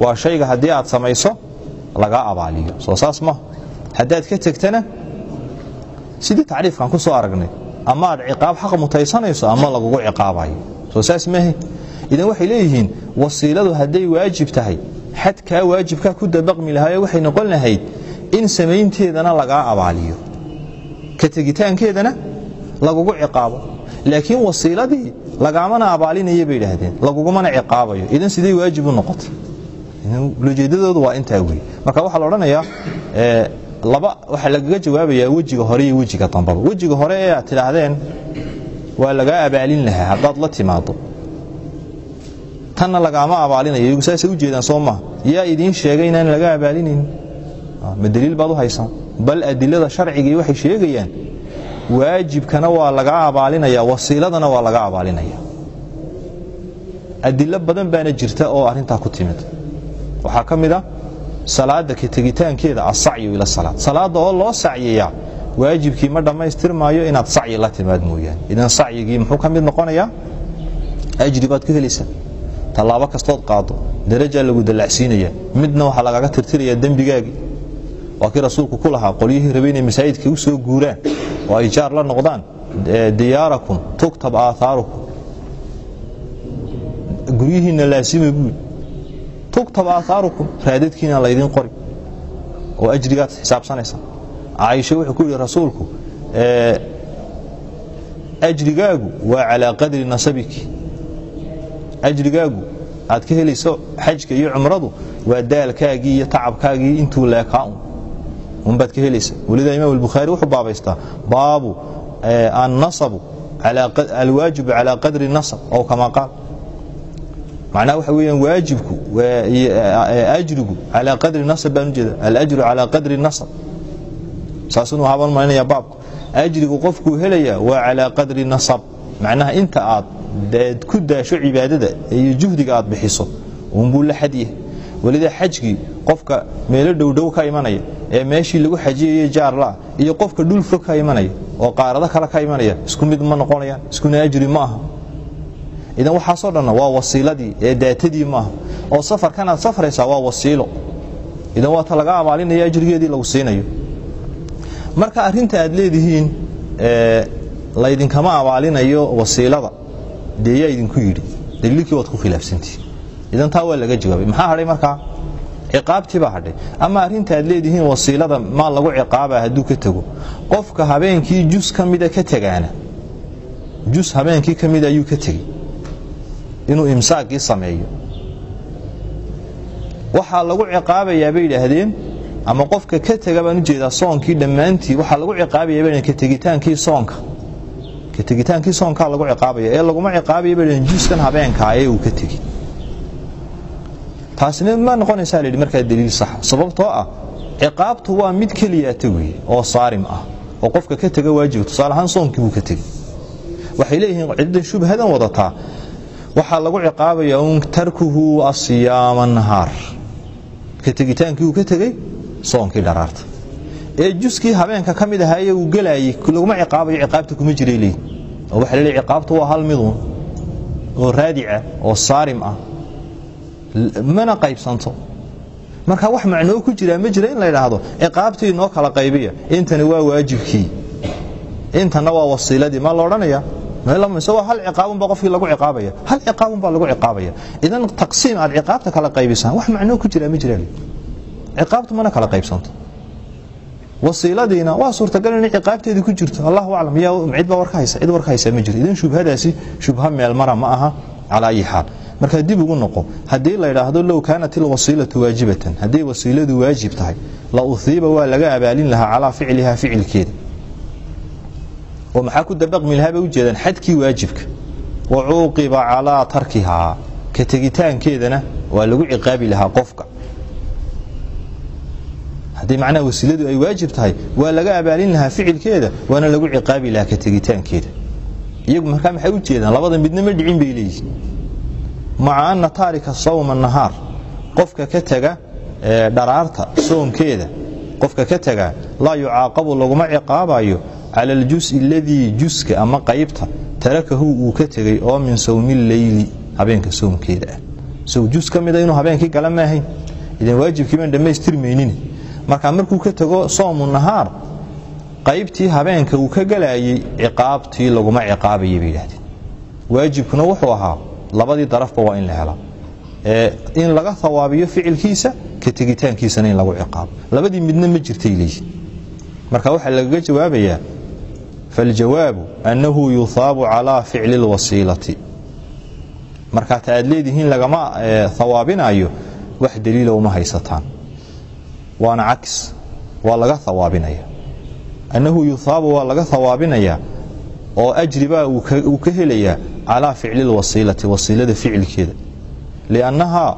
Waa shayga haddii aad samayso lagaa abaaliyo. Soo saas maha haddaad ka tegtana sidii tacriifkan ku soo aragnay ama aad ciqaab xaq mutaysanayso ama lagugu ciqaabayo. Soo saas maahe idan waxay leeyihiin wasiiladu hadday waajib tahay xadkaa waajibkaa ku dabaqmi lahaayo waxay noqon lahayd in samaynteedana lagaa abaaliyo. Ka tegitaankeedana lagugu ciqaabo. Laakiin wasiiladii lagaamana abaalinaya bay idhaahdeen lagugumana ciqaabayo. Idan sidee waajib u noqotay? Ujeedadoodu waa intaa wey marka waxaa la odhanayaa laba waxaa lagaga jawaabayaa wejiga hore iyo wejiga dambaba. Wejiga hore ee aad tidhaahdeen waa lagaa abaalin lahaa haddaad la timaado tanna lagaama abaalinaya iyagu saasay u jeedaan soo maha yaa idiin sheegay inaan laga abaalinayn ma daliil baad u haysaan bal adilada sharcigii waxay sheegayaan waajibkana waa laga abaalinaya wasiiladana waa laga abaalinaya. Adilo badan baana jirta oo arintaa ku timid. Waxaa ka mid a salaada ka tegitaankeeda asacyu ila salaad. Salaada oo loo sacyiyaa waajibkii ma dhammaystirmaayo inaad sacyi la timaad mooyaane. Idan sacyigii muxuu ka mid noqonayaa? Ajri baad ka helaysaa. Tallaabo kastood qaado darajaa lagu dallacsiinaya midna waxaa lagaga tirtirayaa dembigaagii. Waa kii rasuulku ku lahaa qolyihii rabay inay masaajidka u guuraan oo ay jaar la noqdaan diyaarakum tuktab aaarukum guryihiinna laasima buuli tuktab aaarukum raadadkiina laydin qori. Oo ajrigaad xisaabsanaysa. Caaisha wuxuu ku yidhi rasuulku ajrigaagu waa calaa qadri nasabiki. Ajrigaagu aad ka helayso xajka iyo cumradu waa daalkaagii iyo tacabkaagii intuu leekaa un unbaad ka helaysa. Welida imaam albukhaari wuxuu baabaystaa baabu annasabu alwaajibu calaa qadri nasab oo kama qaal macnaha waxa weeyaan waajibku ajrigu calaa qadri nasab baan ujeeda alajru calaa qadri nasab. Saasunu haban malinaya baabku ajrigu qofkuu helaya waa calaa qadri nasab. Macnaha inta aad ku daasho cibaadada iyo juhdiga aad bixiso uunbuu la xad yahay welidaa xajkii qofka meelo dhowdhow ka imanaya ee meeshii lagu xajiyayey jaarla iyo qofka dhul fog ka imanaya oo qaarado kale ka imanaya isku mid ma noqonayaan iskuna ajri ma aha idan waxaasoo dhanna waa wasiiladii ee daatadii maaha. Oo safarkanaad safraysaa waa wasiilo. Idan waata laga abaalinaya ajrigeedii lagu siinayo. Marka arinta aad leedihiin laydinkama abaalinayo wasiilada dee yaa idinku yidhi daliilkii waad ku khilaafsantihi idan taa waa laga jawaabay. Maxaa hadhay markaa ciqaabtii baa hadhay. Ama arrinta aad leedihiin wasiilada maa lagu ciqaaba hadduu ka tego qofka habeenkii jus ka mida ka tegaana. Jus habeenkii ka mida ayuu ka tegey inuu imsaakii sameeyo. Waxaa lagu ciqaabayaa bay yidhaahdeen ama qofka ka tega baan u jeedaa soonkii dhammaantii waxaa lagu ciqaabaya bay ka tegitaankii soonka. Ka tegitaankii soonkaa lagu ciqaabaya ee laguma ciqaabaya bay dhaheen juskan habeenkaa ee uu ka tegi. Taasina ma noqonaysaa la yidhi markaa daliil saxa sababtoo ah ciqaabtu waa mid keliyaata weeye oo saarim ah oo qofka ka tega waajiba tusaale ahaan soonkii buu ka tegey waxay leeyihiin cidda shubhadan wadataa waxaa lagu ciqaabayaa un tarkuhu asiyaama nahaar. Ka tegitaankii uu ka tegey soonkii dharaarta. Ee juskii habeenka ka mid ahaaye uu gelaayey laguma ciqaabayo ciqaabta kuma jiray leeyihiin oo waxa la leeyahy ciqaabtu waa hal midun oo raadica oo saarim ah. Mana qaybsanto. Marka wax macnoo ku jiraa ma jira in la idhaahdo ciqaabtii inoo kala qaybiya. Intani waa waajibkii. Intana waa wasiiladii ma la odhanaya mise waa hal ciqaabunba qofkii lagu ciqaabaya. Hal ciqaabunbaa lagu ciqaabaya. Idan taqsiim aad ciqaabta kala qaybisaan wax macnoo ku jiraa ma jira ciqaabtu mana kala qaybsanto. Wasiiladiina waa suurtagal inay ciqaabteedii ku jirto. Allahu aclam cidba warka haysa cid warka haysa ma jiro idan shubhadaasi shubha meel mara ma aha calaa ayi xaal. Markaa dib ugu noqo haddii la idhaahdo low kaanat ilwasiilatu waajibatan hadday wasiiladu waajib tahay la uhiiba waa laga abaalin lahaa calaa ficliha ficilkeeda oo maxaa ku dabaqmi lahaa bay ujeedaan xadkii waajibka. Wa cuuqiba calaa tarkihaa ka tegitaankeedana waa lagu ciqaabi lahaa qofka. Haddii macnaha wasiiladu ay waajib tahay waa laga abaalin lahaa ficilkeeda waana lagu ciqaabi lahaa ka tegitaankeeda. Iyagu markaa maxay u jeedaan? Labada midna ma dhicin bay leeyihiin maca ana taarika sawma nahaar. Qofka ka tega dharaarta soonkeeda. Qofka ka tega laa yucaaqabu laguma ciqaabayo cala aljusi aladii juska ama qaybta tarakahu uu ka tegey oo min sawmi leyli habeenka soomkeeda ah. Sow jus ka mida inuu habeenkii gala maahayn idan waajibkii baan dhammaystirmaynin marka markuu ka tego soomu nahaar qaybtii habeenka uu ka galayay ciqaabtii laguma ciqaabayay bay yidhahdeen waajibkuna wuxuu ahaa labadii darafba waa in la hela. In laga hawaabiyo ficilkiisa ka tegitaankiisana in lagu ciqaabo. Labadii midna ma jirtay leeyihiin marka waxaa lagaga jawaabayaa faljawaabu annahu yuhaabu calaa ficli lwasiilati markaata aad leedihiin lagama eh, hawaabinayo wax daliila uma haysataan. Waana caks waa laga hawaabinaya annahu yuhaabu waa laga hawaabinayaa oo ajribaa uu ka helayaa calaa ficli lwasiilati wasiilada ficilkeeda. Liannahaa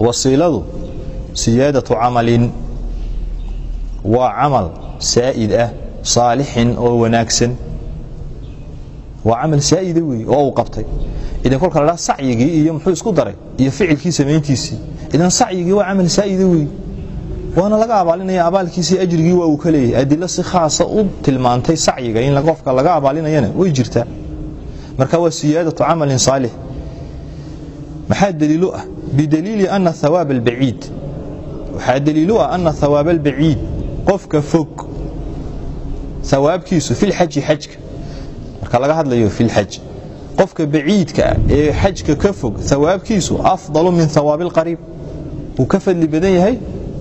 wasiiladu siyaadatu camalin waa camal saa'id ah saalixin oo wanaagsan. Waa camal saa'ida wey oo uu qabtay. Idan kolka ladhaa sacyigii iyo muxuu isku daray iyo ficilkii samayntiisii. Idan sacyigii waa camal saa'ida wey waana laga abaalinaya abaalkiisii ajrigii waa uu ka leeyahay adilo si khaasa u tilmaantay sacyiga in qofka laga abaalinayana way jirtaa. Marka waa siyaadatu camalin saalix. Maxaa daliilo ah? Bidaliili ana hawaab albaciid waxaa daliilo ah ana hawaab albaciid qofka fog hawaabkiisu filxaji xajka. Marka laga hadlayo filxaj qofka baciidka ah ee xajka ka fog hawaabkiisu afdalu min hawaabi alqariib wuu ka fadli badan yahay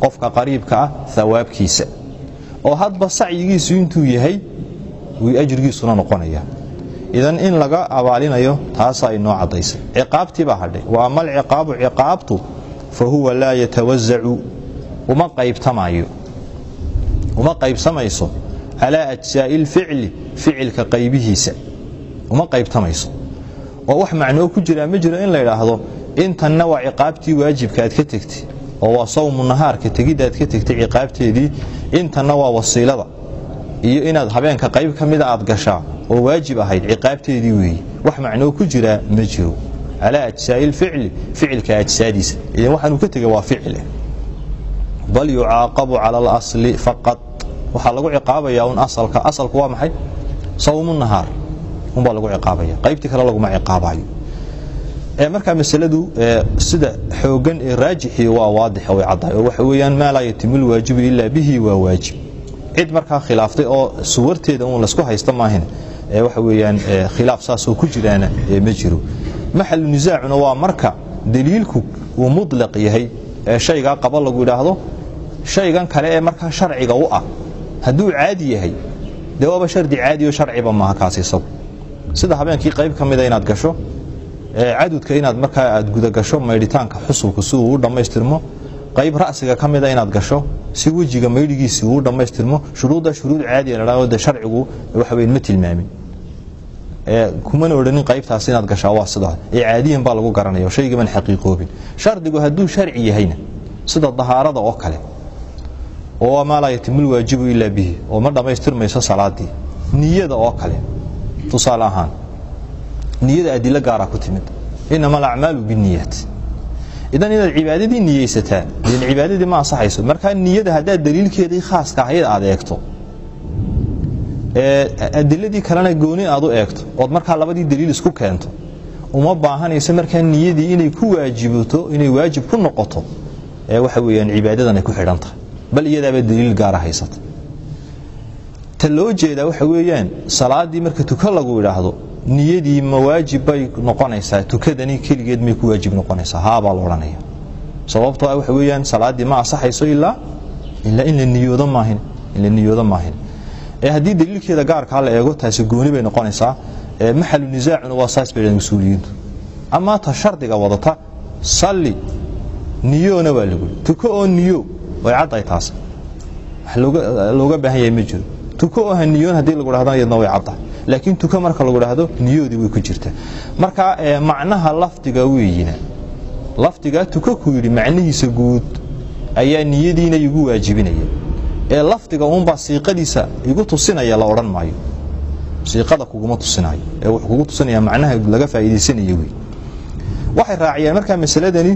qofka qariibka ah hawaabkiisa oo hadba sacyigiisu intuu yahay wuu ajrigiisuna noqonaya. Idan in laga abaalinayo taasaa inoo caddaysay ciqaabtii baa hadhay. Wa ama alciqaabu ciqaabtu fa huwa laa yatawasacu uma qaybsamayso calaa ajsaa'i ilficli ficilka qaybihiisa uma qaybtamayso oo wax macnoo ku jiraa ma jiro in la idhaahdo intanna waa ciqaabtii waajibka aad ka tegtay oo waa sawmu nahaarka tegidda aad ka tegtay ciqaabteedii intanna waa wasiilada iyo inaad habeenka qayb ka mida aad gashaa oo waajib ahayd ciqaabteedii weeye wax macnoo ku jiraa ma jiro calaa ajsaai lficli ficilka ajsaadiisa idan waxaanuu ka tegay waa ficile bal yucaaqabu cala alasli faqad waxaa lagu ciqaabayaa un asalka asalku waa maxay? Sawmu nahaar. Unbaa lagu ciqaabaya. Qaybtii kale laguma ciqaabayo. Markaa masaladu sida xoogan ee raajixii waa waadix way caddahay. Oo waxa weeyaan maa laa yatimu lwaajibu ilaa bihi waa waajib. Cid markaa khilaaftay oo suwarteeda uun laysku haysta maahin waxa weeyaan khilaaf saasoo ku jiraana ma jiro. Maxalu nisaacuna waa marka daliilku uu mutlaq yahay ee shaygaa qaba lagu idhaahdo shaygan kale ee markaa sharciga u ah hadduu caadi yahay dee waaba shardi caadiyo sharciba maaha kaas isagu sida habeenkii qayb ka mida inaad gasho cadudka inaad markaa aad gudagasho maydhitaanka xusulku si uu u dhammaystirmo. Qayb ra'siga ka mida inaad gasho si wejiga maydhigiisi uu dhammaystirmo. Shuruudda shuruud caadiya ladhaao de sharcigu waxa weyn ma tilmaamin. Kumana odhanin qaybtaas inaad gashaa waa sidaa. Ee caadiyan baa lagu garanaya shaygaban xaqiiqoobin. Shardigu hadduu sharci yahayna sida dahaarada oo kale oo maa laa yatimul waajibu ilaa bihi oo ma dhammaystirmayso salaadii. Niyada oo kale tusaale ahaan niyada adilo gaaraa ku timid. Inama alacmaalu biniyaat idan inaad cibaadadii niyeysataa idan cibaadadii ma ansaxayso markaa niyada haddaad daliilkeedii khaaska ahayd aad eegto. Adiladii kalena gooni aad u eegto ood markaa labadii daliil isku keento. Uma baahanayso markaa niyadii inay ku waajibato inay waajib ku noqoto. Waxa weyaan cibaadadan ay ku xidhan tahay bal iyadaaba daliil gaara haysata. Ta loo jeedaa waxa weeyaan salaadii marka tuka lagu idhaahdo niyadii ma waajib bay noqonaysaa tukadani keligeed may ku waajib noqonaysaa haabaa la odhanaya. Sababtoo waxa weeyaan salaaddii ma ansaxayso ilaa ilaa in la niyoodo maahin in la niyoodo maahin ee haddii daliilkeeda gaarkaa la eego taasi gooni bay noqonaysaa maxalu nisaacuna waa saas bay dhahan usuuliyiintu amaa shardiga wadata salli niyoona waa lagu tuko oo niyo way caddahay taas. Looga baahan yahay ma jiro. Tuko oo ha niyoon haddii lagu dhahdo iyadna way caddahay laakiin tuko marka lagu dhahdo niyoodii way ku jirtaa marka macnaha lafdiga weeyina lafdigaa tuko ku yidhi macnihiisa guud ayaa niyadiina igu waajibinaya. Ee lafdiga uunbaa siiqadiisa igu tusinaya la odhan maayo. Siiqada kuguma tusinayo ee wuxuu kugu tusinaya macnaha laga faa'iidaysanaya wey waxay raaciyeen markaa masaladani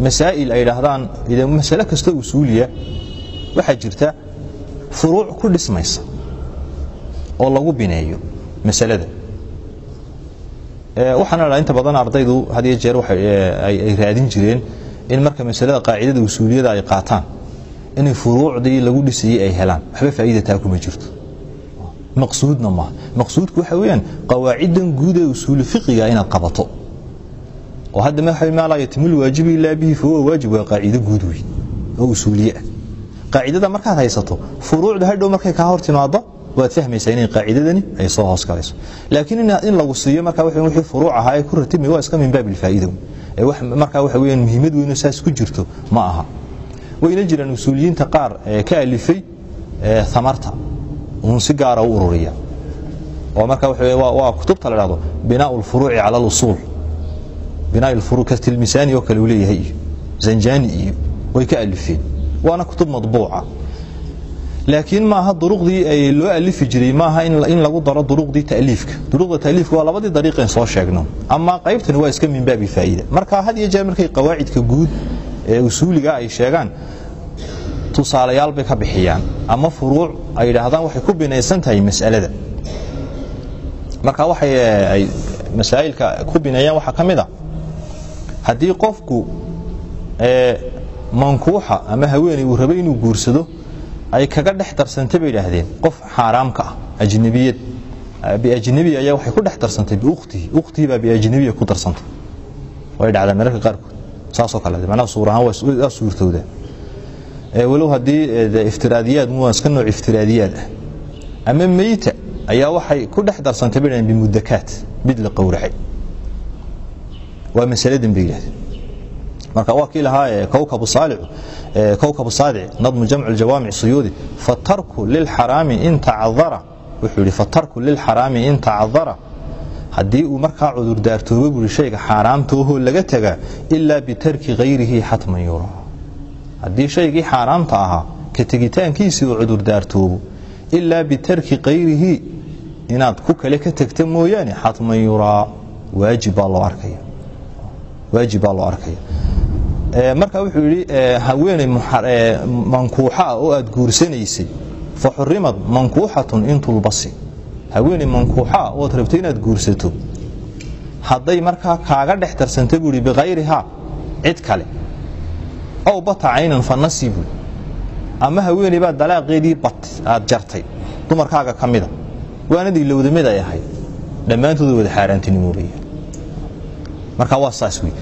masaa'il ay dhahdaan masale kasta usuuliya waxaa jirta furuuc ku dhismaysa oo lagu bineeyo masalada. Waxaana dhaa inta badan ardaydu had jeer ay raadin jireen in marka masalada qaacidada usuuliyada ay qaataan inay furuucdii lagu dhisayey ay helaan. Waxba faa'iida taa kuma jirto. Maqsuudna maaha. Maqsuudku waxa weeyaan qawaaciddan guud ee usuuli fiqiga inaad qabato oo hadda maa laa yatimul waajibu ilaa bihi fahuwa waajib waa qaacido guud wey oo usuuliye ah. Qaacidada markaad haysato furuucda hadhow markay kaa hor timaado waad fahmaysaa inay qaacidadani ay soo hoos galayso. Laakiin in lagu siiyo marka wixii furuuc ahaa ee ku ratibmay waa iska min baab ilfaa'ida markaa waxa weeyaan muhiimad weyno saas ku jirto ma aha. Wayna jiraan usuuliyiinta qaar ka alifay amarta uun si gaara u ururiya. Oo marka waa kutubta la dhahdo binaa lfuruuci cala lusuul binaa lfuruu kastilmisaani oo kale uu leeyahay iyo zanjani iyo way ka alifeen waana kutub madbuuca laakiin maaha duruqdii loo alifi jiray maaha in lagu daro duruqdii taliifka duruqda taliifka waa labadii dariiqeen soo sheegno ama qaybtani waa iska min baabi faa'ida marka had iyo jeer markay qawaacidka guud ee usuuliga ay sheegaan tusaalayaal bay ka bixiyaan ama furuuc ay yidhaahdaan waxay ku binaysan tahay mas'alada marka waxay ay masaa'ilka ku bineeyaan waxaa ka mid a haddii qofku mankuuxa ama haweeney uu rabay inuu guursado ay kaga dhex darsantay bay idhaahdeen qof xaaraamka ah ajnabiyad. Biajnabi ayaa waxay ku dhex darsantay biukhtihi ukhtihi baa biajnabiya ku darsantay. Way dhacdaa mararka qaarkood. Saasoo kale macnaha suur ahaan waa suurtowdaa walow haddii iftiraadiyaad mu iska nooc iftiraadiyaad ah. Ama meyta ayaa waxay ku dhex darsantay bay dhahdeen bimudakaat mid la qowracay waa masaladan bay yidhahdeen marka waa kii lahaa kowkabu saalic kowkabu saadic nadmu jamcu jawaamic suyuudi fatarku lilxaraami in tacadara wuxuu yidhi fatarku lilxaraami in tacadara haddii uu markaa cudurdaartooba buri shayga xaaraamtoahoo laga tagaa ilaa bitarki hayrihi xatman yuraa haddii shaygii xaaraamta ahaa ka tegitaankiisii uu cudurdaartoobo ilaa bitarki kayrihi inaad ku kale ka tegta mooyaane xatman yuraa waajib baa loo arkaya waajib baa loo arkaya marka wuxuu yidhi haweeney mankuuxa ah oo aad guursanaysay fa xurimad mankuuxatun intulbasi haweeney mankuuxa ah ood rabto inaad guursato. Hadday markaa kaaga dhex tarsanta buuhi bikayrihaa cid kale. Ow bata caynan fa nasi buui ama haweeney baa dalaaqeedii bat aad jartay. Dumarkaaga ka mida. Waanadii lowda mid ay ahayd. Dhammaantooda wada xaaraantinimoobaya marka waa saas wey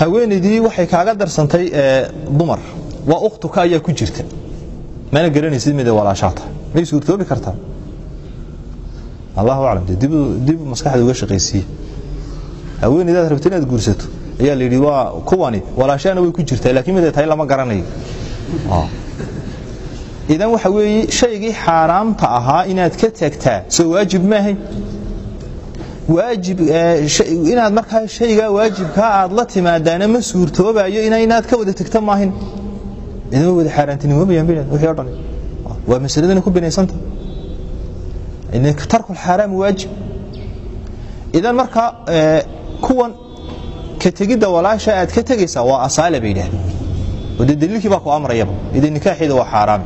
haweenaydii waxay kaaga darsantay dumar. Waa ukhtuka ayaa ku jirta. Mana garanaysid mid walaashaa tahay may suurtoobi kartaa allahu aclam dee dib maskaxda uga shaqaysiiye haweenaydaad rabta inaad guursato ayaa la yidhi waa kuwani walaashaana way ku jirtaa laakiin miday tahay lama garanayo. Idan waxa weeye shaygii xaaraamta ahaa inaad ka tagtaa soo waajib maahay inaad markaa shaygaa waajibkaa aad la timaadaana ma suurtoobayo inaad ka wada tegta maahin. Idan way wada xaaraantinimoobayaan wixii o dhan. Waa masaladana ku binaysanta tarkul xaaraam waajib. Idan markaa kuwan ka tegidda walaasha aad ka tegaysaa waa asaale bay yidhahdeen. Oo baa ku amrayaba. Idan nikaaxeeda waa xaaraam.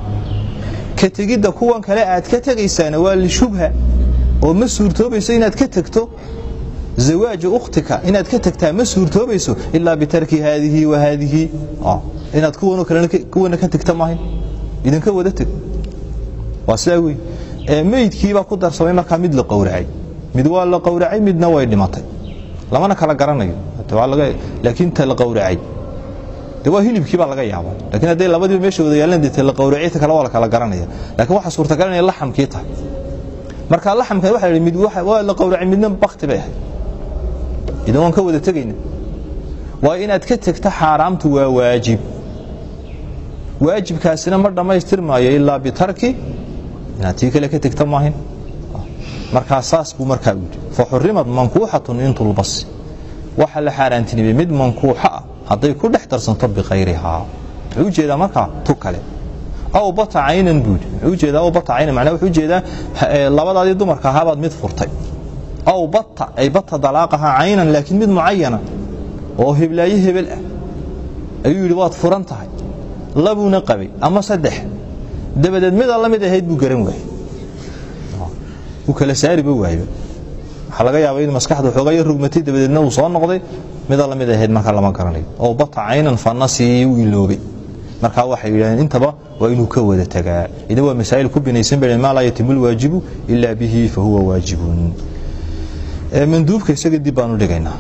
Ka tegidda kuwan kale aad ka tegaysaana waa lishubha oo ma suurtoobayso inaad ka tegto zawaaja ukhtika. Inaad ka tegtaa ma suurtoobayso ilaa bitarki haadihi wa haadihi. Inaad kuwana ka tegta maahin idinka wada teg waa sidaa wey meydkiibaa ku darsamay markaa mid la qowracay. Mid waa la qowracay midna way dhimatay. Lamana kala garanayo. Laakiin ta la qowracay. De waa hilibkii baa laga yaaba lakiin hadday labadiiba meesha wada yaalan dee la qowracay ta kale waa la kala garanaya. Lakiin waxaa suurtagal inay laxamkii tahay marka laxamkan waxa la mid waa la qowracay midna bakti bay ahayd. Idan waan ka wada tegayna. Waa inaad ka tegta xaaraamtu waa waajib. Waajibkaasina ma dhammaystirmaayo ilaa bitarki inaad tii kale ka tegta maahin markaa saas buu markaa u yidhi. Fa xurimad mankuuxatun intulbasi waxa la xaaraantinimay mid mankuuxa ah hadday ku dhex darsanto bikayrihaa wuxuu u jeedaa markaa tu kale aw bata caynan buu yidhi. Wuxuu u jeedaa aw macnaha wuxuu u jeedaa labadaadii dumarka ahaabaad mid furtay. Aw bata ay bata dalaaqahaa caynan laakiin mid mucayana oo heblaayo hebel ah. Ayuu yidhi waad furan tahay. Labuuna qabay ama saddex. Dabadeed mida la mid ahayd buu garan waayey wuu kala saariba waayba waxaa laga yaaba in maskaxda xoogaya rugmatay dabadeedna uu soo noqday mida la mid ahayd marka lama garanayo. Oo bata caynan fanasi u iloobay markaa waxay yidhahdeen intaba waa inuu ka wada tagaa. Idan waa masaa'il ku binaysan ba maa laa yatimu lwaajibu ilaa bihi fahuwa waajibun. Manduubka isaga dib baanu dhigaynaa